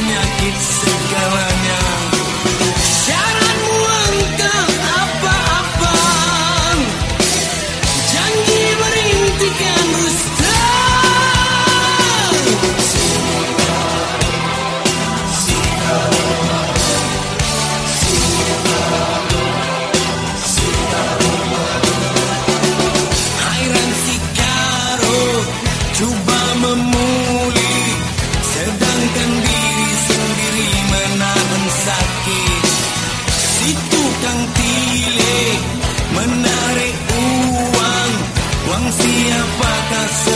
меня и цель. itu kang tile menarik uang. Uang siapa kasih